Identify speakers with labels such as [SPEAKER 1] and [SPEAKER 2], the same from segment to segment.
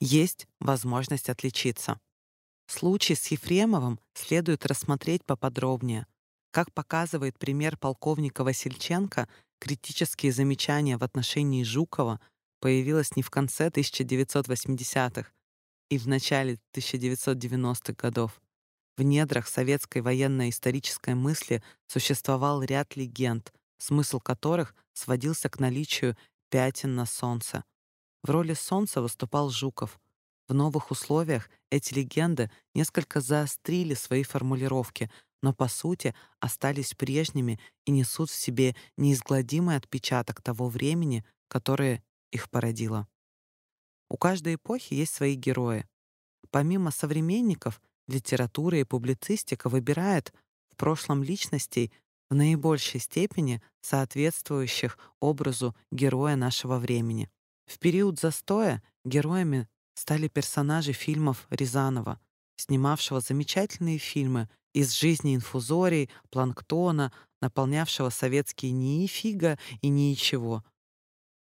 [SPEAKER 1] есть возможность отличиться. Случай с Ефремовым следует рассмотреть поподробнее. Как показывает пример полковника Васильченко, критические замечания в отношении Жукова появилось не в конце 1980-х и в начале 1990-х годов. В недрах советской военно-исторической мысли существовал ряд легенд, смысл которых сводился к наличию пятен на солнце. В роли солнца выступал Жуков. В новых условиях эти легенды несколько заострили свои формулировки, но по сути остались прежними и несут в себе неизгладимый отпечаток того времени, которое их породило. У каждой эпохи есть свои герои. Помимо современников, литература и публицистика выбирает в прошлом личностей в наибольшей степени соответствующих образу героя нашего времени. В период застоя героями стали персонажи фильмов Рязанова, снимавшего замечательные фильмы из жизни инфузорий, планктона, наполнявшего советские НИИ фига и ничего.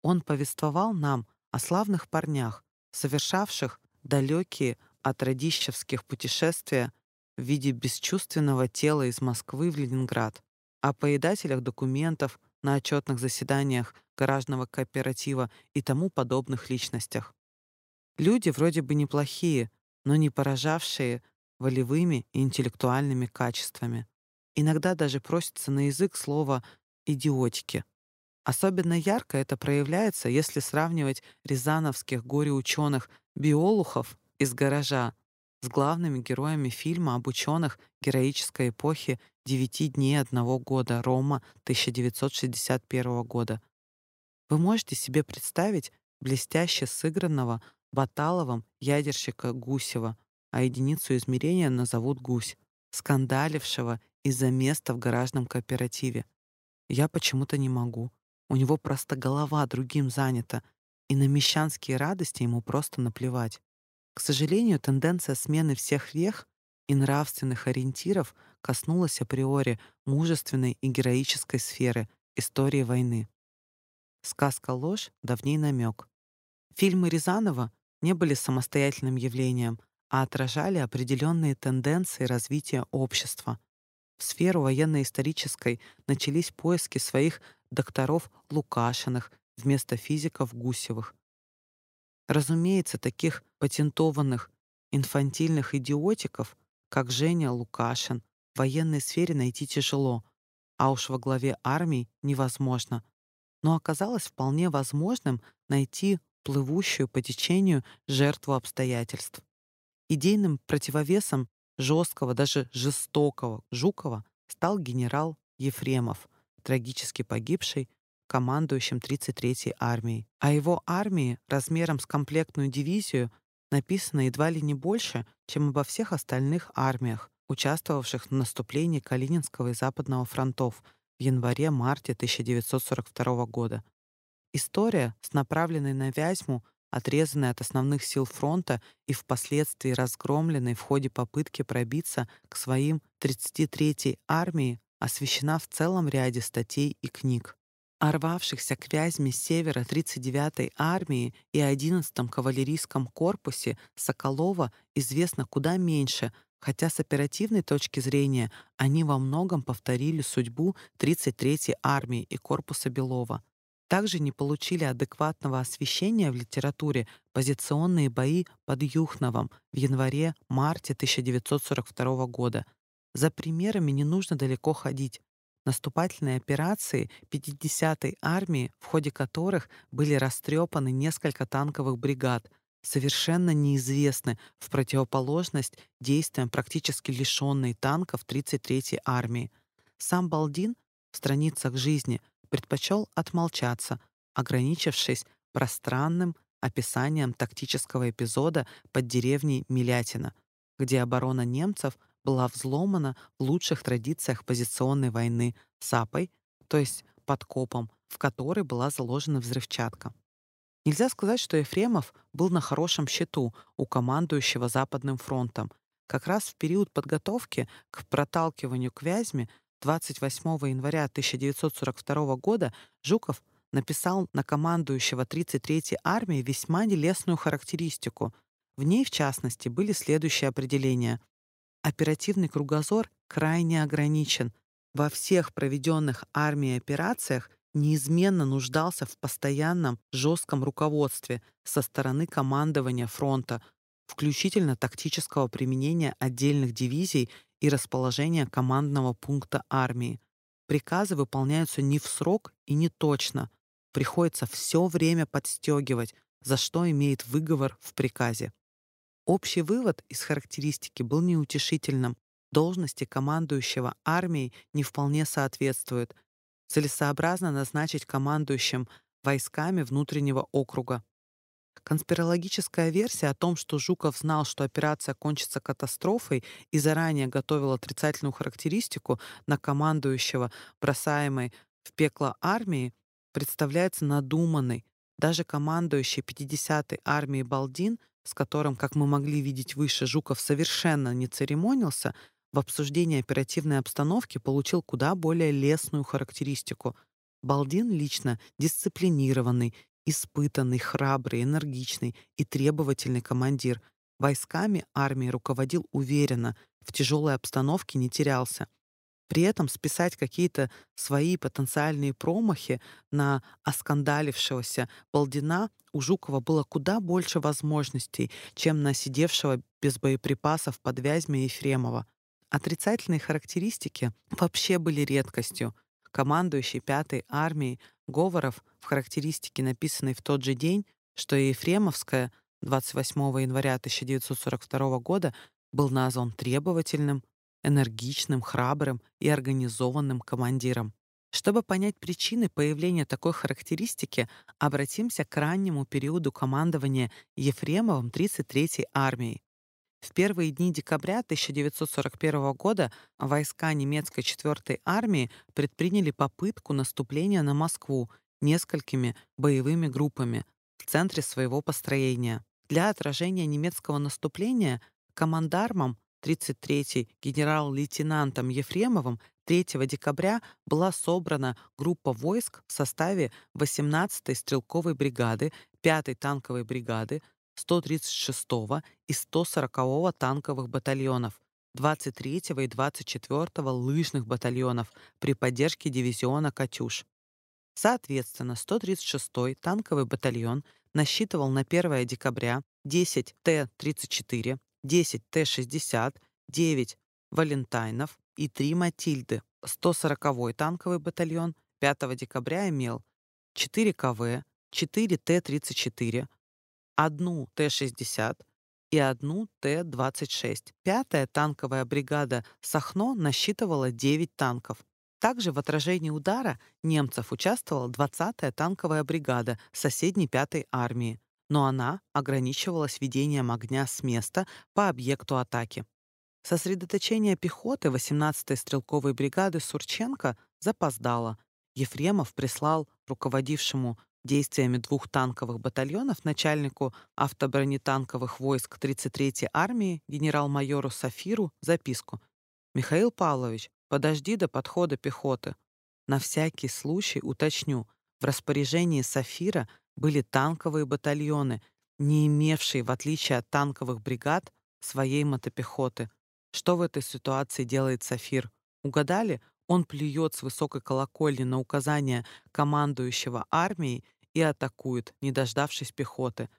[SPEAKER 1] Он повествовал нам о славных парнях, совершавших далекие от радищевских путешествия в виде бесчувственного тела из Москвы в Ленинград, о поедателях документов на отчетных заседаниях гаражного кооператива и тому подобных личностях. Люди вроде бы неплохие, но не поражавшие волевыми и интеллектуальными качествами. Иногда даже просится на язык слово «идиотики». Особенно ярко это проявляется, если сравнивать рязановских горе-ученых биолухов из гаража с главными героями фильма об ученых героической эпохи «Девяти дней одного года» Рома 1961 года. Вы можете себе представить блестяще сыгранного Баталовым ядерщика Гусева, а единицу измерения назовут Гусь, скандалившего из-за места в гаражном кооперативе. Я почему-то не могу. У него просто голова другим занята, и на мещанские радости ему просто наплевать. К сожалению, тенденция смены всех вех и нравственных ориентиров коснулась априори мужественной и героической сферы истории войны. Сказка «Ложь» — давний намек. Фильмы Рязанова не были самостоятельным явлением, а отражали определенные тенденции развития общества. В сферу военно-исторической начались поиски своих докторов Лукашиных вместо физиков Гусевых. Разумеется, таких патентованных инфантильных идиотиков, как Женя Лукашин, в военной сфере найти тяжело, а уж во главе армии невозможно. Но оказалось вполне возможным найти плывущую по течению жертву обстоятельств. Идейным противовесом жесткого, даже жестокого Жукова стал генерал Ефремов, трагически погибший командующим 33-й армией. О его армии размером с комплектную дивизию написано едва ли не больше, чем обо всех остальных армиях, участвовавших в наступлении Калининского и Западного фронтов в январе-марте 1942 года. История с направленной на Вязьму, отрезанной от основных сил фронта и впоследствии разгромленной в ходе попытки пробиться к своим 33-й армии, освещена в целом ряде статей и книг. О рвавшихся к Вязьме севера 39-й армии и 11-м кавалерийском корпусе Соколова известно куда меньше, хотя с оперативной точки зрения они во многом повторили судьбу 33-й армии и корпуса Белова. Также не получили адекватного освещения в литературе позиционные бои под Юхновом в январе-марте 1942 года. За примерами не нужно далеко ходить. Наступательные операции 50-й армии, в ходе которых были растрепаны несколько танковых бригад, совершенно неизвестны в противоположность действиям практически лишенной танков 33-й армии. Сам Балдин в страницах жизни предпочел отмолчаться, ограничившись пространным описанием тактического эпизода под деревней Милятина, где оборона немцев была взломана в лучших традициях позиционной войны сапой, то есть подкопом, в который была заложена взрывчатка. Нельзя сказать, что Ефремов был на хорошем счету у командующего Западным фронтом. Как раз в период подготовки к проталкиванию к Вязьме 28 января 1942 года Жуков написал на командующего 33-й армией весьма нелестную характеристику. В ней, в частности, были следующие определения. Оперативный кругозор крайне ограничен. Во всех проведенных армией операциях неизменно нуждался в постоянном жестком руководстве со стороны командования фронта, включительно тактического применения отдельных дивизий и расположения командного пункта армии. Приказы выполняются не в срок и не точно. Приходится все время подстегивать, за что имеет выговор в приказе. Общий вывод из характеристики был неутешительным. Должности командующего армией не вполне соответствуют. Целесообразно назначить командующим войсками внутреннего округа. Конспирологическая версия о том, что Жуков знал, что операция кончится катастрофой и заранее готовил отрицательную характеристику на командующего, бросаемой в пекло армии, представляется надуманной. Даже командующий 50-й армией Балдин, с которым, как мы могли видеть выше, Жуков совершенно не церемонился, в обсуждении оперативной обстановки получил куда более лестную характеристику. Балдин лично дисциплинированный, испытанный, храбрый, энергичный и требовательный командир. Войсками армии руководил уверенно, в тяжелой обстановке не терялся. При этом списать какие-то свои потенциальные промахи на оскандалившегося Балдина у Жукова было куда больше возможностей, чем на сидевшего без боеприпасов под Вязьме Ефремова. Отрицательные характеристики вообще были редкостью. Командующий пятой армией Говоров в характеристике, написанной в тот же день, что и Ефремовская 28 января 1942 года, был назван требовательным, энергичным, храбрым и организованным командиром. Чтобы понять причины появления такой характеристики, обратимся к раннему периоду командования Ефремовым 33-й армией. В первые дни декабря 1941 года войска немецкой 4-й армии предприняли попытку наступления на Москву несколькими боевыми группами в центре своего построения. Для отражения немецкого наступления командармом 33-й генерал-лейтенантом Ефремовым 3 декабря была собрана группа войск в составе 18-й стрелковой бригады, 5-й танковой бригады, 136-го и 140-го танковых батальонов, 23-го и 24-го лыжных батальонов при поддержке дивизиона «Катюш». Соответственно, 136-й танковый батальон насчитывал на 1 декабря 10 Т-34, 10 Т-60, 9 «Валентайнов» и 3 «Матильды». 140-й танковый батальон 5 декабря имел 4 КВ, 4 Т-34, одну Т-60 и одну Т-26. Пятая танковая бригада «Сахно» насчитывала 9 танков. Также в отражении удара немцев участвовала 20-я танковая бригада соседней 5-й армии, но она ограничивалась ведением огня с места по объекту атаки. Сосредоточение пехоты 18-й стрелковой бригады Сурченко запоздало. Ефремов прислал руководившему действиями двух танковых батальонов начальнику автобронетанковых войск 33-й армии генерал-майору Сафиру записку. «Михаил Павлович, подожди до подхода пехоты. На всякий случай уточню, в распоряжении Сафира были танковые батальоны, не имевшие, в отличие от танковых бригад, своей мотопехоты. Что в этой ситуации делает Сафир? Угадали? Он плюет с высокой колокольни на указания командующего армией и атакует, не дождавшись пехоты.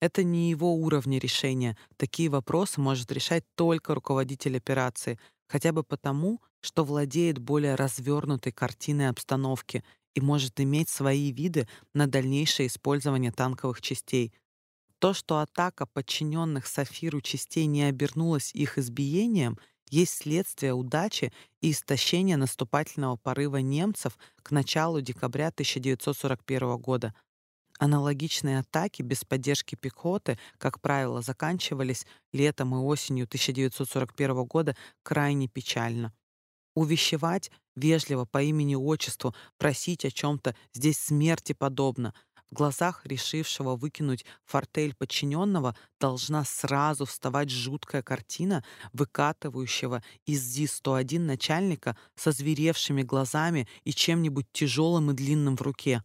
[SPEAKER 1] Это не его уровня решения. Такие вопросы может решать только руководитель операции, хотя бы потому, что владеет более развернутой картиной обстановки и может иметь свои виды на дальнейшее использование танковых частей. То, что атака подчиненных Сафиру частей не обернулась их избиением — есть следствие удачи и истощения наступательного порыва немцев к началу декабря 1941 года. Аналогичные атаки без поддержки пехоты, как правило, заканчивались летом и осенью 1941 года крайне печально. Увещевать вежливо по имени-отчеству, просить о чем-то здесь смерти подобно — в глазах решившего выкинуть фортель подчиненного должна сразу вставать жуткая картина выкатывающего из ЗИС-101 начальника со зверевшими глазами и чем-нибудь тяжелым и длинным в руке.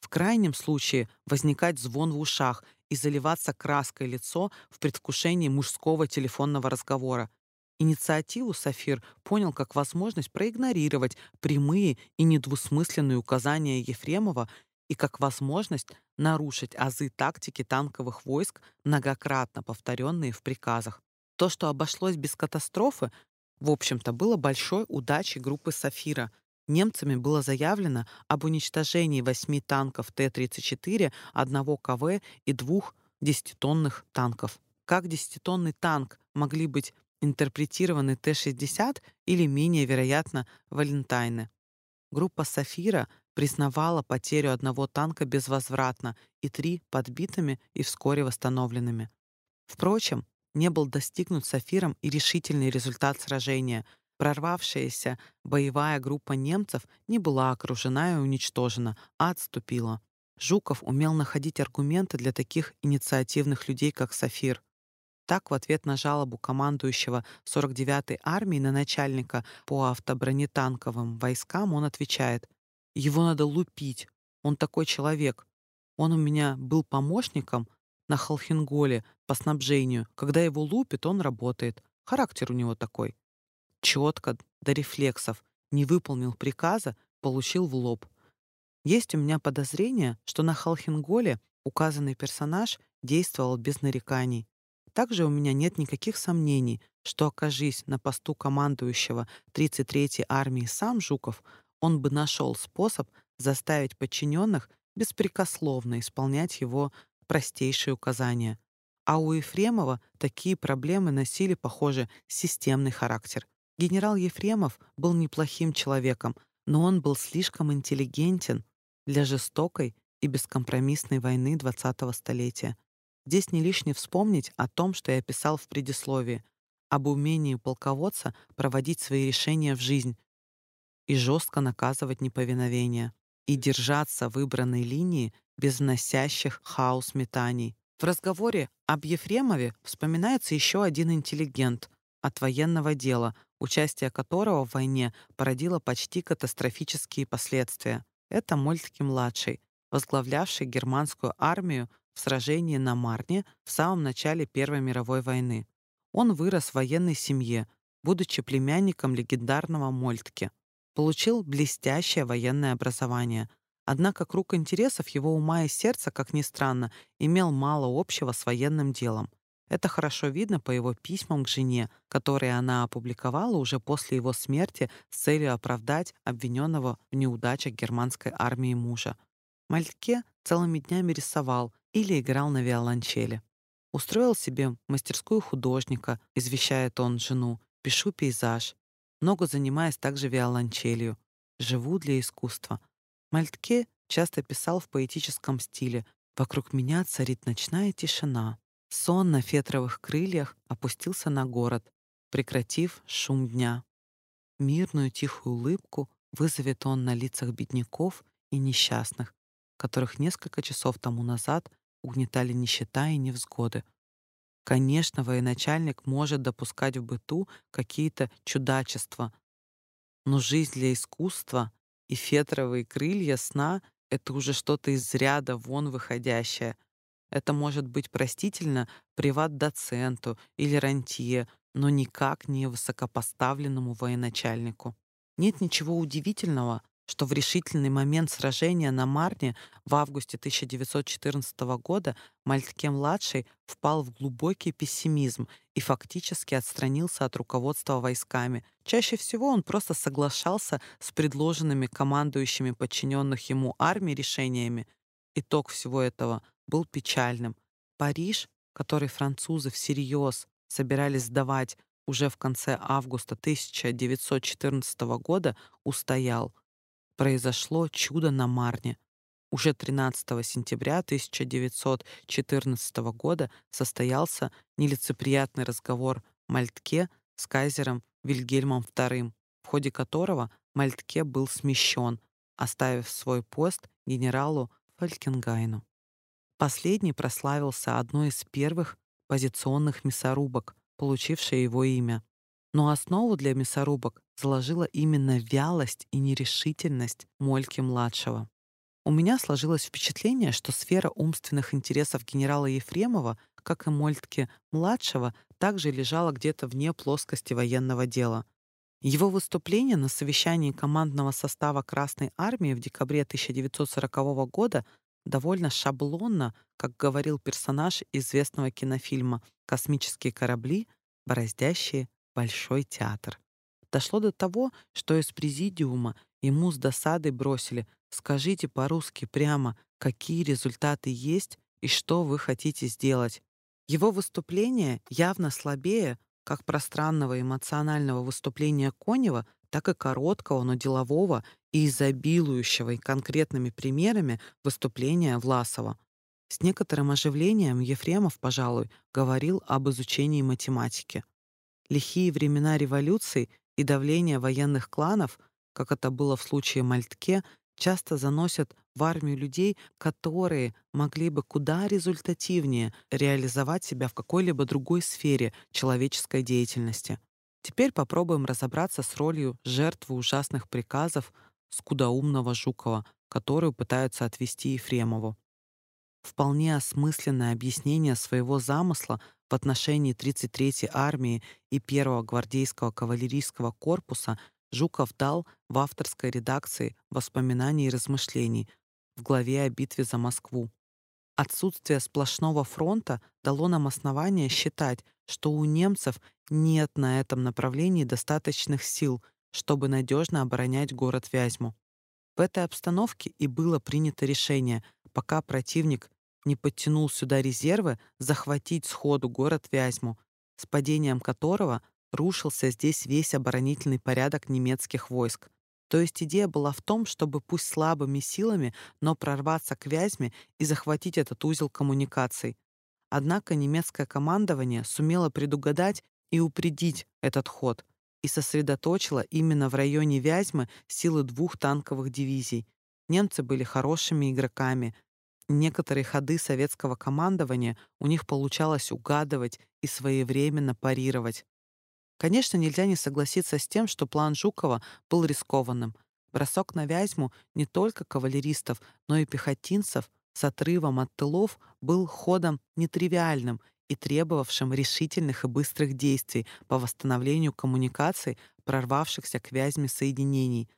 [SPEAKER 1] В крайнем случае возникать звон в ушах и заливаться краской лицо в предвкушении мужского телефонного разговора. Инициативу Сафир понял как возможность проигнорировать прямые и недвусмысленные указания Ефремова и как возможность нарушить азы тактики танковых войск, многократно повторенные в приказах. То, что обошлось без катастрофы, в общем-то, было большой удачей группы «Сафира». Немцами было заявлено об уничтожении восьми танков Т-34, одного КВ и двух десятитонных танков. Как десятитонный танк могли быть интерпретированы Т-60 или, менее вероятно, Валентайны? Группа «Сафира» признавала потерю одного танка безвозвратно и три подбитыми и вскоре восстановленными. Впрочем, не был достигнут Сафиром и решительный результат сражения. Прорвавшаяся боевая группа немцев не была окружена и уничтожена, а отступила. Жуков умел находить аргументы для таких инициативных людей, как Сафир. Так, в ответ на жалобу командующего 49-й армией на начальника по автобронетанковым войскам он отвечает «Его надо лупить, он такой человек. Он у меня был помощником, на Холхенголе по снабжению. Когда его лупит, он работает. Характер у него такой. Четко, до рефлексов. Не выполнил приказа, получил в лоб. Есть у меня подозрение, что на Холхенголе указанный персонаж действовал без нареканий. Также у меня нет никаких сомнений, что, окажись на посту командующего 33-й армии сам Жуков, он бы нашел способ заставить подчиненных беспрекословно исполнять его простейшие указания. А у Ефремова такие проблемы носили, похоже, системный характер. Генерал Ефремов был неплохим человеком, но он был слишком интеллигентен для жестокой и бескомпромиссной войны 20-го столетия. Здесь не лишне вспомнить о том, что я писал в предисловии, об умении полководца проводить свои решения в жизнь и жестко наказывать неповиновение, и держаться выбранной линии без вносящих хаос метаний. В разговоре об Ефремове вспоминается еще один интеллигент от военного дела, участие которого в войне породило почти катастрофические последствия. Это Мольтке-младший, возглавлявший германскую армию в сражении на Марне в самом начале Первой мировой войны. Он вырос в военной семье, будучи племянником легендарного Мольтке. Получил блестящее военное образование — Однако круг интересов его ума и сердца, как ни странно, имел мало общего с военным делом. Это хорошо видно по его письмам к жене, которые она опубликовала уже после его смерти с целью оправдать обвиненного в неудачах германской армии мужа. Мальтке целыми днями рисовал или играл на виолончели. Устроил себе мастерскую художника, извещает он жену, пишу пейзаж. Много занимаясь также виолончелью. Живу для искусства. Мальтке часто писал в поэтическом стиле «Вокруг меня царит ночная тишина». Сон на фетровых крыльях опустился на город, прекратив шум дня. Мирную тихую улыбку вызовет он на лицах бедняков и несчастных, которых несколько часов тому назад угнетали нищета и невзгоды. Конечно, военачальник может допускать в быту какие-то чудачества, но жизнь для искусства и фетровые крылья сна — это уже что-то из ряда вон выходящее. Это может быть простительно приват-доценту или рантье, но никак не высокопоставленному военачальнику. Нет ничего удивительного, что в решительный момент сражения на Марне в августе 1914 года Мальтке-младший впал в глубокий пессимизм и фактически отстранился от руководства войсками. Чаще всего он просто соглашался с предложенными командующими подчиненных ему армии решениями. Итог всего этого был печальным. Париж, который французы всерьез собирались сдавать уже в конце августа 1914 года, устоял — произошло чудо на Марне. Уже 13 сентября 1914 года состоялся нелицеприятный разговор Мальтке с кайзером Вильгельмом II, в ходе которого Мальтке был смещен, оставив свой пост генералу Фалькенгайну. Последний прославился одной из первых позиционных мясорубок, получившей его имя. Но основу для мясорубок заложила именно вялость и нерешительность Мольки-младшего. У меня сложилось впечатление, что сфера умственных интересов генерала Ефремова, как и Мольтке-младшего, также лежала где-то вне плоскости военного дела. Его выступление на совещании командного состава Красной Армии в декабре 1940 года довольно шаблонно, как говорил персонаж известного кинофильма «Космические корабли, бороздящие Большой театр». Дошло до того, что из президиума ему с досадой бросили «Скажите по-русски прямо, какие результаты есть и что вы хотите сделать». Его выступление явно слабее как пространного эмоционального выступления Конева, так и короткого, но делового и изобилующего и конкретными примерами выступления Власова. С некоторым оживлением Ефремов, пожалуй, говорил об изучении математики. Лихие времена революции и давления военных кланов, как это было в случае Мальтке, часто заносят в армию людей, которые могли бы куда результативнее реализовать себя в какой-либо другой сфере человеческой деятельности. Теперь попробуем разобраться с ролью жертвы ужасных приказов скудоумного Жукова, которую пытаются отвести Ефремову. Вполне осмысленное объяснение своего замысла в отношении 33-й армии и 1-го гвардейского кавалерийского корпуса Жуков дал в авторской редакции «Воспоминаний и размышлений» в главе о битве за Москву. Отсутствие сплошного фронта дало нам основание считать, что у немцев нет на этом направлении достаточных сил, чтобы надежно оборонять город Вязьму. В этой обстановке и было принято решение, пока противник не подтянул сюда резервы, захватить сходу город Вязьму, с падением которого рушился здесь весь оборонительный порядок немецких войск. То есть идея была в том, чтобы пусть слабыми силами, но прорваться к Вязьме и захватить этот узел коммуникаций. Однако немецкое командование сумело предугадать и упредить этот ход и сосредоточило именно в районе Вязьмы силы двух танковых дивизий. Немцы были хорошими игроками. Некоторые ходы советского командования у них получалось угадывать и своевременно парировать. Конечно, нельзя не согласиться с тем, что план Жукова был рискованным. Бросок на Вязьму не только кавалеристов, но и пехотинцев с отрывом от тылов был ходом нетривиальным и требовавшим решительных и быстрых действий по восстановлению коммуникаций, прорвавшихся к Вязьме соединений.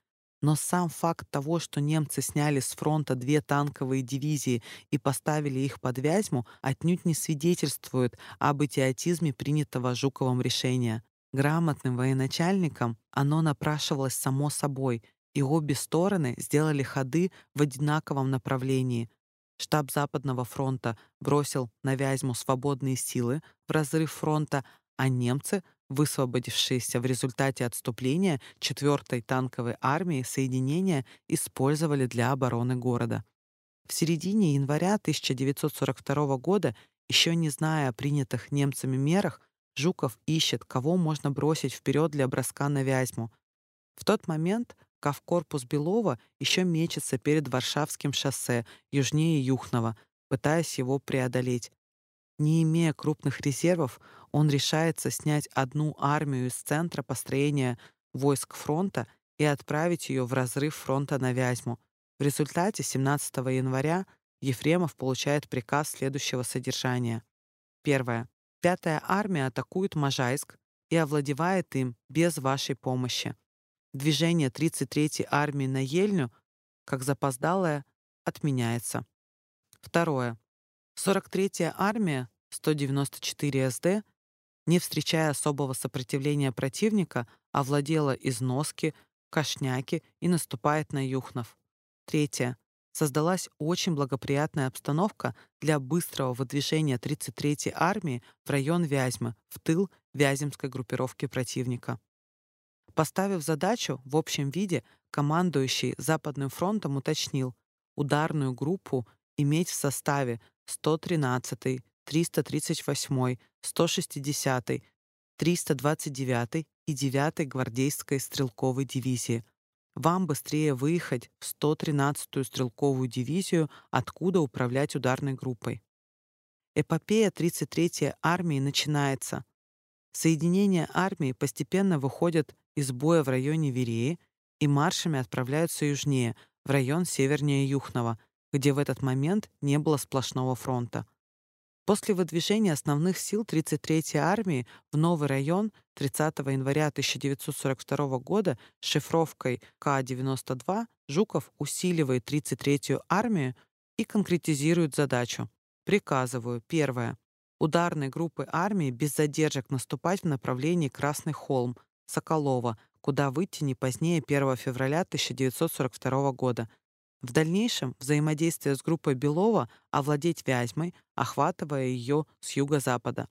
[SPEAKER 1] Но сам факт того, что немцы сняли с фронта две танковые дивизии и поставили их под Вязьму, отнюдь не свидетельствует об идиотизме принятого Жуковым решения. Грамотным военачальникам оно напрашивалось само собой, и обе стороны сделали ходы в одинаковом направлении. Штаб Западного фронта бросил на Вязьму свободные силы в разрыв фронта, а немцы, высвободившиеся в результате отступления 4-й танковой армии соединения, использовали для обороны города. В середине января 1942 года, еще не зная о принятых немцами мерах, Жуков ищет, кого можно бросить вперед для броска на Вязьму. В тот момент Кавкорпус Белова еще мечется перед Варшавским шоссе южнее Юхнова, пытаясь его преодолеть. Не имея крупных резервов, он решается снять одну армию из центра построения войск фронта и отправить ее в разрыв фронта на Вязьму. В результате 17 января Ефремов получает приказ следующего содержания. Первое. Пятая армия атакует Можайск и овладевает им без вашей помощи. Движение 33-й армии на Ельню, как запоздалое, отменяется. Второе. 43-я армия, 194 СД, не встречая особого сопротивления противника, овладела Износки, Кошняки и наступает на Юхнов. Третье создалась очень благоприятная обстановка для быстрого выдвижения 33-й армии в район Вязьмы, в тыл Вяземской группировки противника. Поставив задачу в общем виде, командующий Западным фронтом уточнил ударную группу иметь в составе 113-й, 338-й, 160-й, 329-й и 9-й гвардейской стрелковой дивизии — вам быстрее выехать в 113-ю стрелковую дивизию, откуда управлять ударной группой. Эпопея 33-й армии начинается. Соединения армии постепенно выходят из боя в районе Вереи и маршами отправляются южнее, в район севернее Юхнова, где в этот момент не было сплошного фронта. После выдвижения основных сил 33-й армии в новый район 30 января 1942 года с шифровкой К-92 Жуков усиливает 33-ю армию и конкретизирует задачу. Приказываю. Первое. Ударной группы армии без задержек наступать в направлении Красный холм, Соколова, куда выйти не позднее 1 февраля 1942 года. В дальнейшем взаимодействие с группой Белова овладеть Вязьмой, охватывая ее с юго-запада.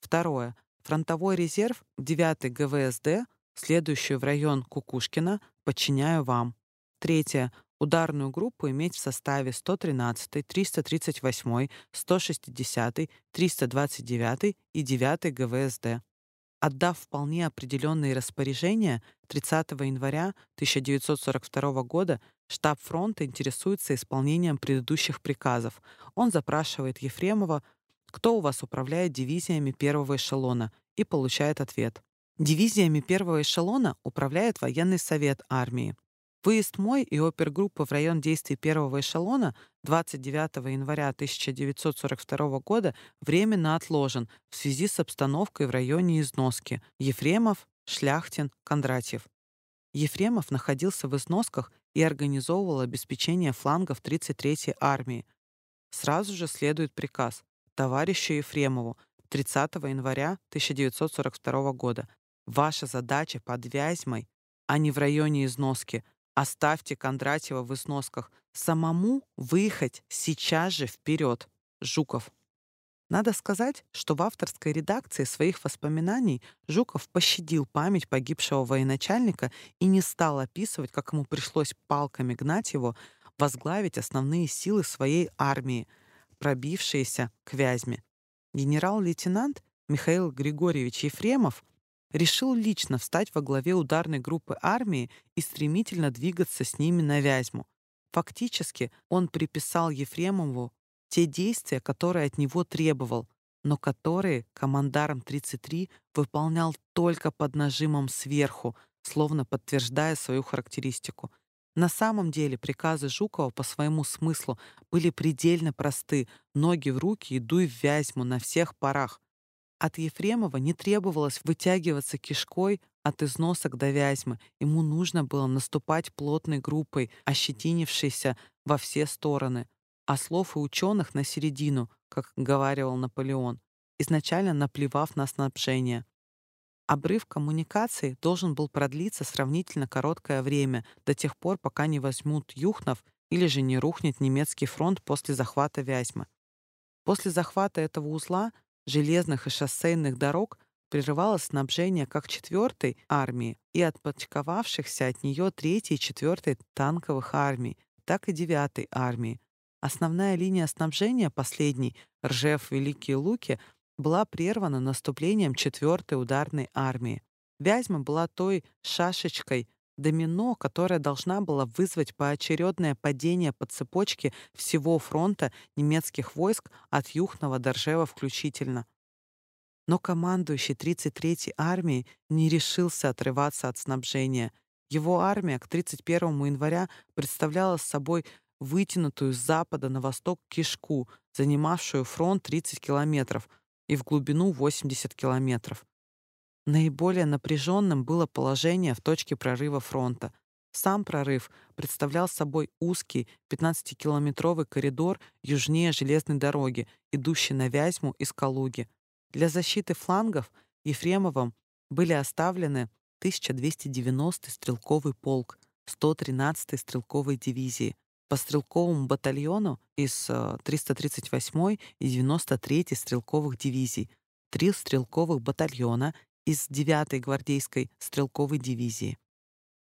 [SPEAKER 1] Второе. Фронтовой резерв 9 ГВСД, следующую в район Кукушкина, подчиняю вам. Третье. Ударную группу иметь в составе 113, 338, 160, 329 и 9 ГВСД. Отдав вполне определенные распоряжения, 30 января 1942 года штаб фронта интересуется исполнением предыдущих приказов. Он запрашивает Ефремова, кто у вас управляет дивизиями первого эшелона, и получает ответ. Дивизиями первого эшелона управляет военный совет армии. Выезд мой и опергруппы в район действий первого эшелона 29 января 1942 года временно отложен в связи с обстановкой в районе износки Ефремов, Шляхтин, Кондратьев. Ефремов находился в износках и организовывал обеспечение флангов 33-й армии. Сразу же следует приказ товарищу Ефремову 30 января 1942 года. Ваша задача под Вязьмой, а не в районе износки, Оставьте Кондратьева в износках. Самому выехать сейчас же вперед. Жуков. Надо сказать, что в авторской редакции своих воспоминаний Жуков пощадил память погибшего военачальника и не стал описывать, как ему пришлось палками гнать его, возглавить основные силы своей армии, пробившиеся к Вязьме. Генерал-лейтенант Михаил Григорьевич Ефремов решил лично встать во главе ударной группы армии и стремительно двигаться с ними на Вязьму. Фактически он приписал Ефремову те действия, которые от него требовал, но которые командарм 33 выполнял только под нажимом сверху, словно подтверждая свою характеристику. На самом деле приказы Жукова по своему смыслу были предельно просты: ноги в руки и дуй в Вязьму на всех парах. От Ефремова не требовалось вытягиваться кишкой от износок до Вязьмы. Ему нужно было наступать плотной группой, ощетинившейся во все стороны. А слов и ученых на середину, как говаривал Наполеон, изначально наплевав на снабжение. Обрыв коммуникаций должен был продлиться сравнительно короткое время, до тех пор, пока не возьмут Юхнов или же не рухнет немецкий фронт после захвата Вязьмы. После захвата этого узла железных и шоссейных дорог прерывалось снабжение как 4-й армии и отпочковавшихся от нее 3-й и 4-й танковых армий, так и 9-й армии. Основная линия снабжения последней, Ржев-Великие Луки, была прервана наступлением 4-й ударной армии. Вязьма была той шашечкой домино, которая должна была вызвать поочередное падение по цепочке всего фронта немецких войск от Юхнова до Ржева включительно. Но командующий 33-й армией не решился отрываться от снабжения. Его армия к 31 января представляла собой вытянутую с запада на восток кишку, занимавшую фронт 30 километров и в глубину 80 километров. Наиболее напряженным было положение в точке прорыва фронта. Сам прорыв представлял собой узкий 15-километровый коридор южнее железной дороги, идущий на Вязьму из Калуги. Для защиты флангов Ефремовым были оставлены 1290-й стрелковый полк 113-й стрелковой дивизии, по стрелковому батальону из 338-й э, и 93-й стрелковых дивизий, три стрелковых батальона из 9-й гвардейской стрелковой дивизии.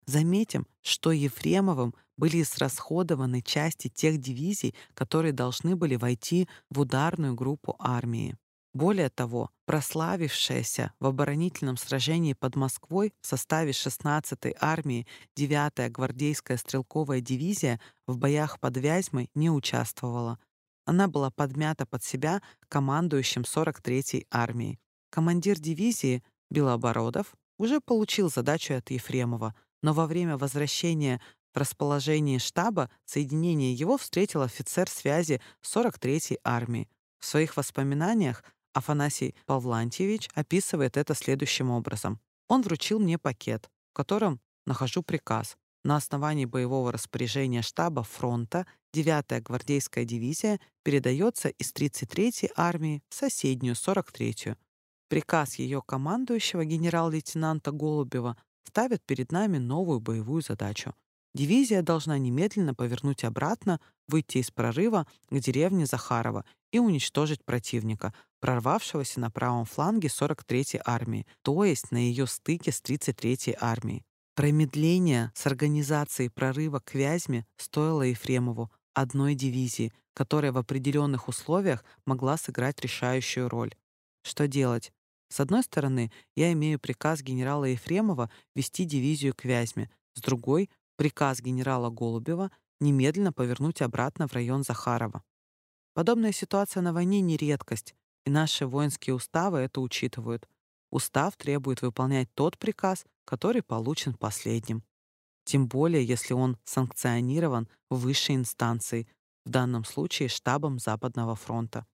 [SPEAKER 1] Заметим, что Ефремовым были израсходованы части тех дивизий, которые должны были войти в ударную группу армии. Более того, прославившаяся в оборонительном сражении под Москвой в составе 16-й армии 9-я гвардейская стрелковая дивизия в боях под Вязьмой не участвовала. Она была подмята под себя командующим 43-й армией. Командир дивизии Белобородов уже получил задачу от Ефремова, но во время возвращения В расположении штаба соединение его встретил офицер связи 43-й армии. В своих воспоминаниях Афанасий Павлантьевич описывает это следующим образом. Он вручил мне пакет, в котором нахожу приказ. На основании боевого распоряжения штаба фронта 9-я гвардейская дивизия передается из 33-й армии в соседнюю 43-ю. Приказ ее командующего генерал-лейтенанта Голубева ставит перед нами новую боевую задачу. Дивизия должна немедленно повернуть обратно, выйти из прорыва к деревне Захарова и уничтожить противника, прорвавшегося на правом фланге 43-й армии, то есть на ее стыке с 33-й армией. Промедление с организацией прорыва к Вязьме стоило Ефремову одной дивизии, которая в определенных условиях могла сыграть решающую роль. Что делать? С одной стороны, я имею приказ генерала Ефремова вести дивизию к Вязьме, с другой — приказ генерала Голубева немедленно повернуть обратно в район Захарова. Подобная ситуация на войне не редкость, и наши воинские уставы это учитывают. Устав требует выполнять тот приказ, который получен последним. Тем более, если он санкционирован высшей инстанцией, в данном случае штабом Западного фронта.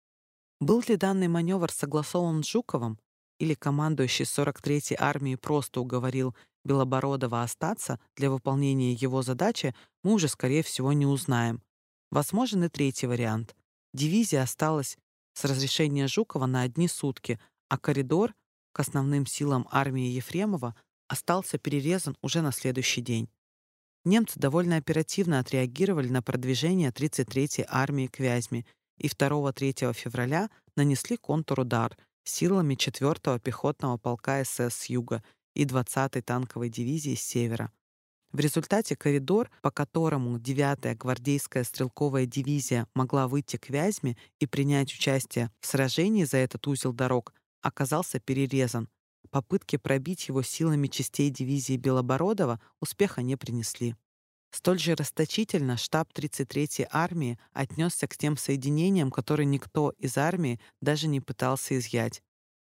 [SPEAKER 1] Был ли данный маневр согласован с Жуковым, или командующий 43-й армией просто уговорил Белобородова остаться для выполнения его задачи, мы уже, скорее всего, не узнаем. Возможен и третий вариант. Дивизия осталась с разрешения Жукова на одни сутки, а коридор к основным силам армии Ефремова остался перерезан уже на следующий день. Немцы довольно оперативно отреагировали на продвижение 33-й армии к Вязьме и 2-3 февраля нанесли контрудар силами 4-го пехотного полка СС с юга и 20-й танковой дивизии с севера. В результате коридор, по которому 9-я гвардейская стрелковая дивизия могла выйти к Вязьме и принять участие в сражении за этот узел дорог, оказался перерезан, Попытки пробить его силами частей дивизии Белобородова успеха не принесли. Столь же расточительно штаб 33-й армии отнесся к тем соединениям, которые никто из армии даже не пытался изъять.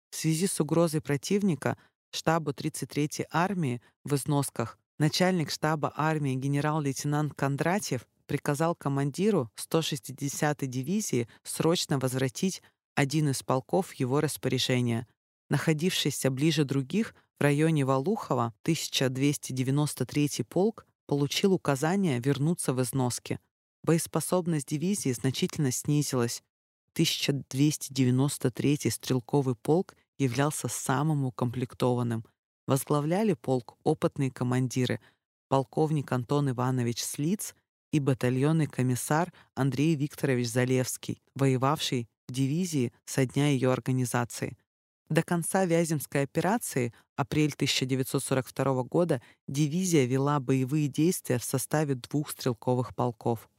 [SPEAKER 1] В связи с угрозой противника штабу 33-й армии в износках начальник штаба армии генерал-лейтенант Кондратьев приказал командиру 160-й дивизии срочно возвратить один из полков его распоряжения, находившийся ближе других в районе Валухова 1293 полк получил указание вернуться в износки. Боеспособность дивизии значительно снизилась. 1293 стрелковый полк являлся самым укомплектованным. Возглавляли полк опытные командиры полковник Антон Иванович Слиц и батальонный комиссар Андрей Викторович Залевский, воевавший в дивизии со дня ее организации. До конца Вяземской операции, апрель 1942 года, дивизия вела боевые действия в составе двух стрелковых полков.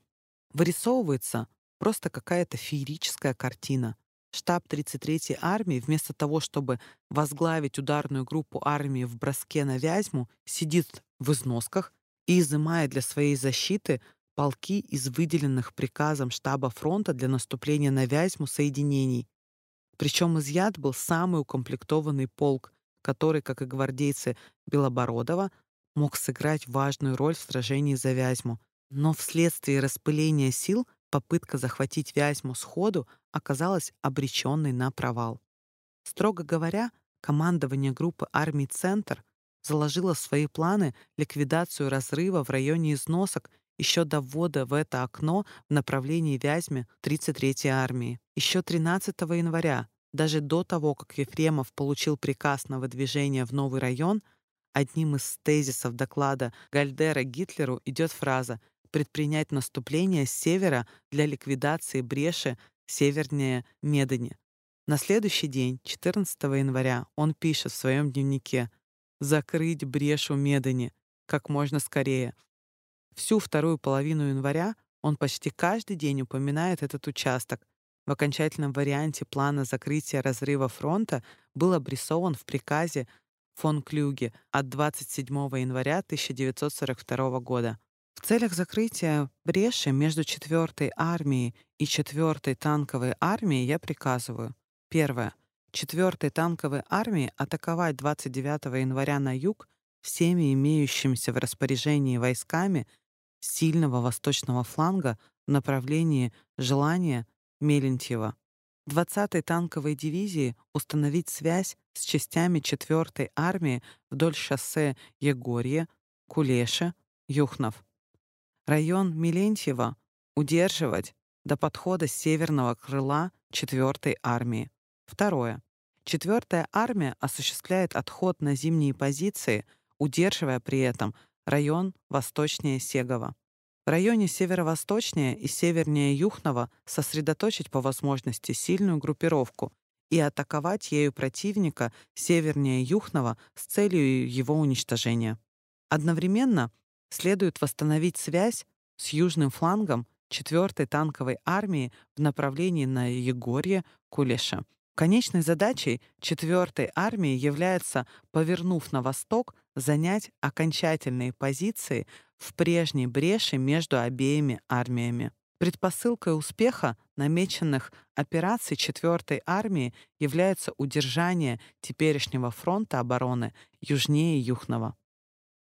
[SPEAKER 1] Вырисовывается просто какая-то феерическая картина. Штаб 33-й армии вместо того, чтобы возглавить ударную группу армии в броске на Вязьму, сидит в износках и изымает для своей защиты полки из выделенных приказом штаба фронта для наступления на Вязьму соединений, причем изъят был самый укомплектованный полк, который, как и гвардейцы Белобородова, мог сыграть важную роль в сражении за Вязьму. Но вследствие распыления сил попытка захватить Вязьму сходу оказалась обреченной на провал. Строго говоря, командование группы армий «Центр» заложило в свои планы ликвидацию разрыва в районе износок еще до ввода в это окно в направлении Вязьмы 33-й армии. Еще 13 января, даже до того, как Ефремов получил приказ на выдвижение в новый район, одним из тезисов доклада Гальдера Гитлеру идет фраза «предпринять наступление с севера для ликвидации бреши севернее Медани». На следующий день, 14 января, он пишет в своем дневнике «закрыть брешу Медани как можно скорее, Всю вторую половину января он почти каждый день упоминает этот участок. В окончательном варианте плана закрытия разрыва фронта был обрисован в приказе фон Клюге от 27 января 1942 года. В целях закрытия бреши между 4-й армией и 4-й танковой армией я приказываю. Первое. 4-й танковой армии атаковать 29 января на юг всеми имеющимися в распоряжении войсками сильного восточного фланга в направлении желания Мелентьева. 20-й танковой дивизии установить связь с частями 4-й армии вдоль шоссе Егорье, Кулеша, Юхнов. Район Мелентьева удерживать до подхода северного крыла 4-й армии. Второе. 4-я армия осуществляет отход на зимние позиции, удерживая при этом район восточнее Сегова. В районе северо-восточнее и севернее Юхнова сосредоточить по возможности сильную группировку и атаковать ею противника севернее Юхнова с целью его уничтожения. Одновременно следует восстановить связь с южным флангом 4-й танковой армии в направлении на Егорье, Кулеша. Конечной задачей 4-й армии является, повернув на восток, занять окончательные позиции в прежней бреши между обеими армиями. Предпосылкой успеха намеченных операций 4-й армии является удержание теперешнего фронта обороны южнее Юхнова.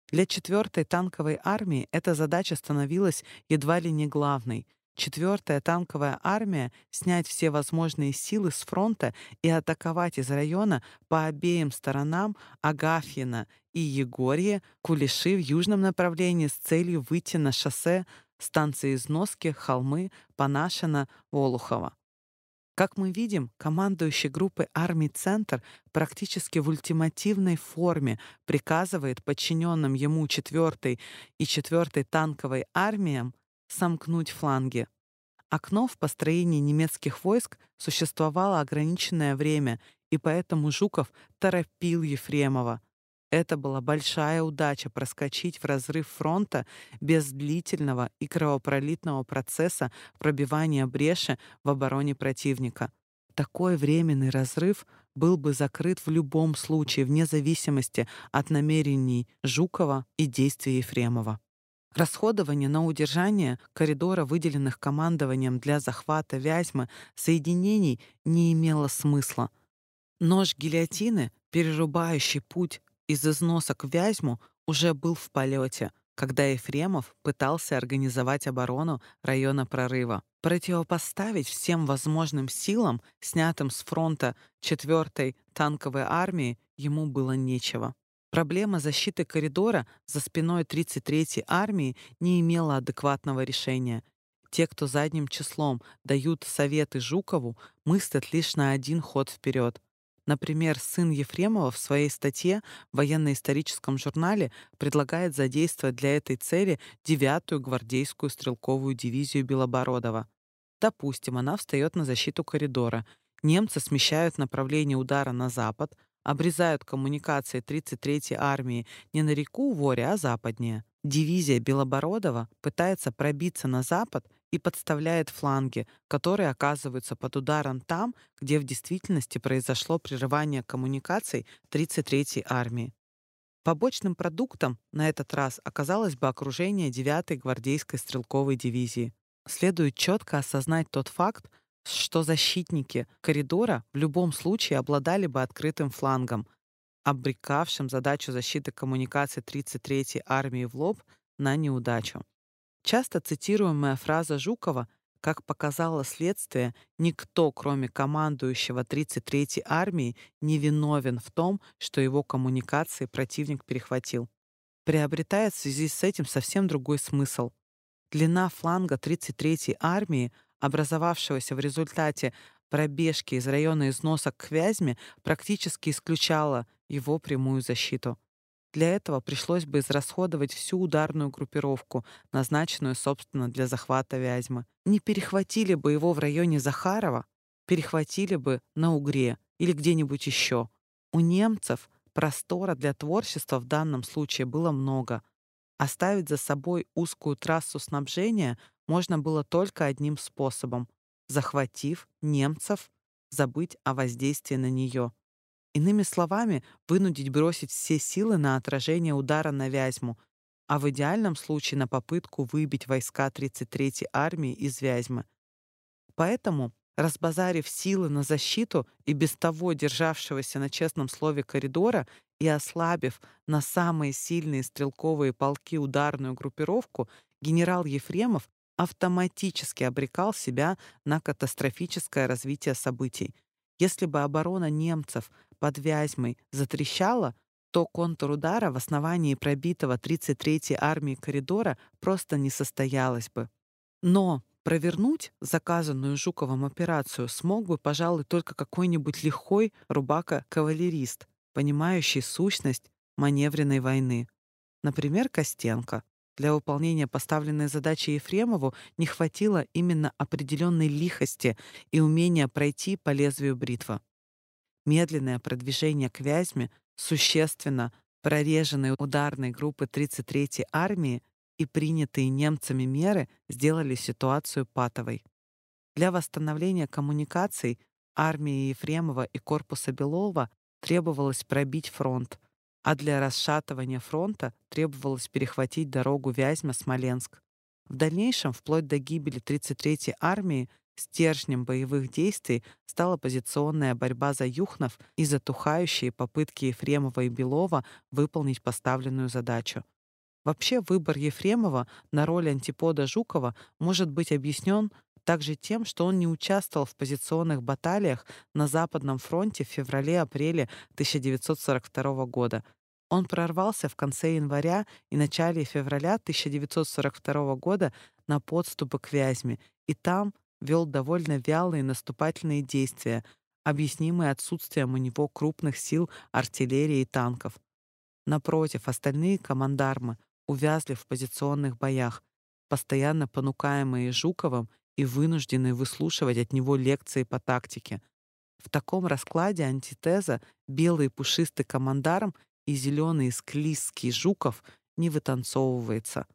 [SPEAKER 1] Для 4-й танковой армии эта задача становилась едва ли не главной. 4-я танковая армия снять все возможные силы с фронта и атаковать из района по обеим сторонам Агафьина и Егорье, Кулеши в южном направлении с целью выйти на шоссе станции Износки, Холмы, Панашина, Волухова. Как мы видим, командующий группой армий «Центр» практически в ультимативной форме приказывает подчиненным ему 4-й и 4-й танковой армиям сомкнуть фланги. Окно в построении немецких войск существовало ограниченное время, и поэтому Жуков торопил Ефремова. Это была большая удача проскочить в разрыв фронта без длительного и кровопролитного процесса пробивания бреши в обороне противника. Такой временный разрыв был бы закрыт в любом случае, вне зависимости от намерений Жукова и действий Ефремова. Расходование на удержание коридора, выделенных командованием для захвата Вязьмы, соединений не имело смысла. Нож гильотины, перерубающий путь из износа к Вязьму, уже был в полете, когда Ефремов пытался организовать оборону района прорыва. Противопоставить всем возможным силам, снятым с фронта 4-й танковой армии, ему было нечего. Проблема защиты коридора за спиной 33-й армии не имела адекватного решения. Те, кто задним числом дают советы Жукову, мыслят лишь на один ход вперед. Например, сын Ефремова в своей статье в военно-историческом журнале предлагает задействовать для этой цели 9-ю гвардейскую стрелковую дивизию Белобородова. Допустим, она встает на защиту коридора. Немцы смещают направление удара на запад, обрезают коммуникации 33-й армии не на реку Воре, а западнее. Дивизия Белобородова пытается пробиться на запад и подставляет фланги, которые оказываются под ударом там, где в действительности произошло прерывание коммуникаций 33-й армии. Побочным продуктом на этот раз оказалось бы окружение 9-й гвардейской стрелковой дивизии. Следует четко осознать тот факт, что защитники коридора в любом случае обладали бы открытым флангом, обрекавшим задачу защиты коммуникаций 33-й армии в лоб на неудачу. Часто цитируемая фраза Жукова как показало следствие, никто, кроме командующего 33-й армии, не виновен в том, что его коммуникации противник перехватил. Приобретает в связи с этим совсем другой смысл. Длина фланга 33-й армии образовавшегося в результате пробежки из района износа к Вязьме, практически исключала его прямую защиту. Для этого пришлось бы израсходовать всю ударную группировку, назначенную, собственно, для захвата Вязьмы. Не перехватили бы его в районе Захарова, перехватили бы на Угре или где-нибудь еще. У немцев простора для творчества в данном случае было много. Оставить за собой узкую трассу снабжения можно было только одним способом — захватив немцев, забыть о воздействии на нее. Иными словами, вынудить бросить все силы на отражение удара на Вязьму, а в идеальном случае на попытку выбить войска 33-й армии из Вязьмы. Поэтому, разбазарив силы на защиту и без того державшегося на честном слове коридора и ослабив на самые сильные стрелковые полки ударную группировку, генерал Ефремов автоматически обрекал себя на катастрофическое развитие событий. Если бы оборона немцев под Вязьмой затрещала, то контур удара в основании пробитого 33-й армии коридора просто не состоялось бы. Но провернуть заказанную Жуковым операцию смог бы, пожалуй, только какой-нибудь лихой рубака-кавалерист, понимающий сущность маневренной войны. Например, Костенко. Для выполнения поставленной задачи Ефремову не хватило именно определенной лихости и умения пройти по лезвию бритва. Медленное продвижение к Вязьме существенно прореженные ударной группы 33-й армии и принятые немцами меры сделали ситуацию патовой. Для восстановления коммуникаций армии Ефремова и корпуса Белова требовалось пробить фронт, а для расшатывания фронта требовалось перехватить дорогу Вязьма-Смоленск. В дальнейшем, вплоть до гибели 33-й армии, стержнем боевых действий стала позиционная борьба за Юхнов и затухающие попытки Ефремова и Белова выполнить поставленную задачу. Вообще выбор Ефремова на роль антипода Жукова может быть объяснен также тем, что он не участвовал в позиционных баталиях на Западном фронте в феврале-апреле 1942 года. Он прорвался в конце января и начале февраля 1942 года на подступы к Вязьме, и там вел довольно вялые наступательные действия, объяснимые отсутствием у него крупных сил артиллерии и танков. Напротив, остальные командармы увязли в позиционных боях, постоянно понукаемые Жуковым и вынуждены выслушивать от него лекции по тактике. В таком раскладе антитеза белый пушистый командарм и зеленый склизкий Жуков не вытанцовывается.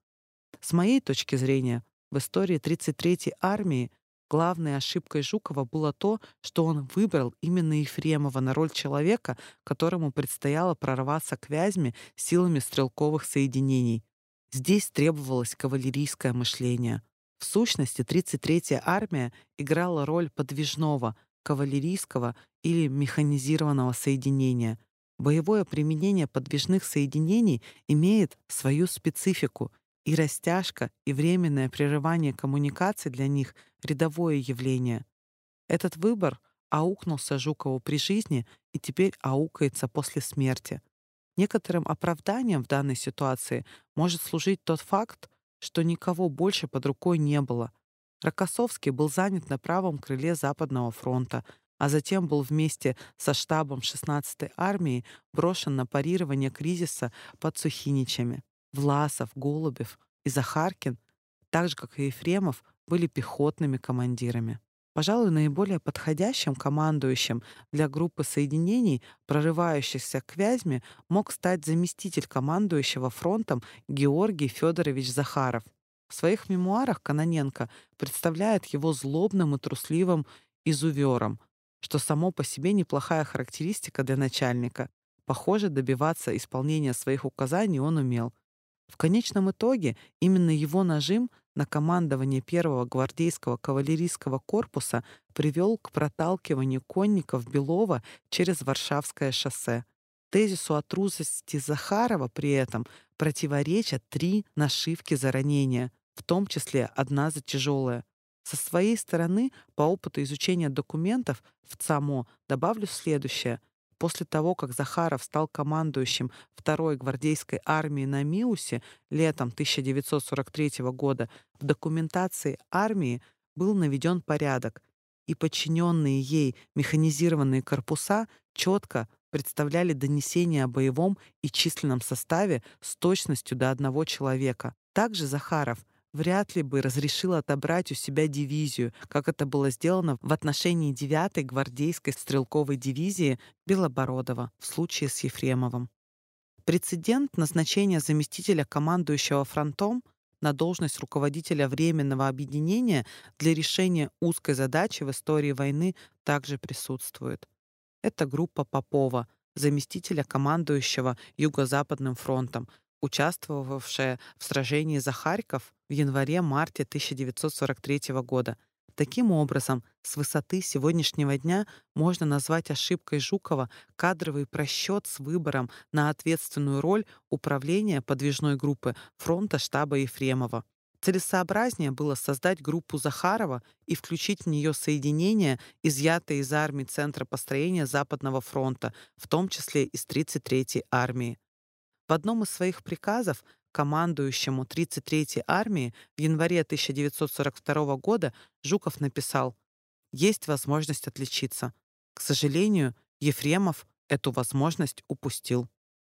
[SPEAKER 1] С моей точки зрения, в истории 33-й армии главной ошибкой Жукова было то, что он выбрал именно Ефремова на роль человека, которому предстояло прорваться к Вязьме силами стрелковых соединений. Здесь требовалось кавалерийское мышление. В сущности, 33-я армия играла роль подвижного, кавалерийского или механизированного соединения. Боевое применение подвижных соединений имеет свою специфику, и растяжка, и временное прерывание коммуникаций для них — рядовое явление. Этот выбор аукнулся Жукову при жизни и теперь аукается после смерти. Некоторым оправданием в данной ситуации может служить тот факт, что никого больше под рукой не было. Рокоссовский был занят на правом крыле Западного фронта, а затем был вместе со штабом 16-й армии брошен на парирование кризиса под Сухиничами. Власов, Голубев и Захаркин, так же, как и Ефремов, были пехотными командирами. Пожалуй, наиболее подходящим командующим для группы соединений, прорывающихся к Вязьме, мог стать заместитель командующего фронтом Георгий Федорович Захаров. В своих мемуарах Каноненко представляет его злобным и трусливым изувером, что само по себе неплохая характеристика для начальника. Похоже, добиваться исполнения своих указаний он умел. В конечном итоге именно его нажим на командование первого гвардейского кавалерийского корпуса привел к проталкиванию конников Белова через Варшавское шоссе. Тезису о трусости Захарова при этом противоречат три нашивки за ранение, в том числе одна за тяжелое. Со своей стороны, по опыту изучения документов в ЦАМО добавлю следующее. После того, как Захаров стал командующим второй гвардейской армии на Миусе летом 1943 года, в документации армии был наведен порядок, и подчиненные ей механизированные корпуса четко представляли донесения о боевом и численном составе с точностью до одного человека. Также Захаров вряд ли бы разрешил отобрать у себя дивизию, как это было сделано в отношении 9-й гвардейской стрелковой дивизии Белобородова в случае с Ефремовым. Прецедент назначения заместителя командующего фронтом на должность руководителя Временного объединения для решения узкой задачи в истории войны также присутствует. Это группа Попова, заместителя командующего Юго-Западным фронтом, участвовавшая в сражении за Харьков в январе-марте 1943 года. Таким образом, с высоты сегодняшнего дня можно назвать ошибкой Жукова кадровый просчет с выбором на ответственную роль управления подвижной группы фронта штаба Ефремова. Целесообразнее было создать группу Захарова и включить в нее соединения, изъятые из армии Центра построения Западного фронта, в том числе из 33-й армии. В одном из своих приказов командующему 33-й армии в январе 1942 года Жуков написал «Есть возможность отличиться. К сожалению, Ефремов эту возможность упустил».